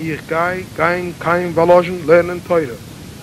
ich gehe kein kein Verloschen lernen teure.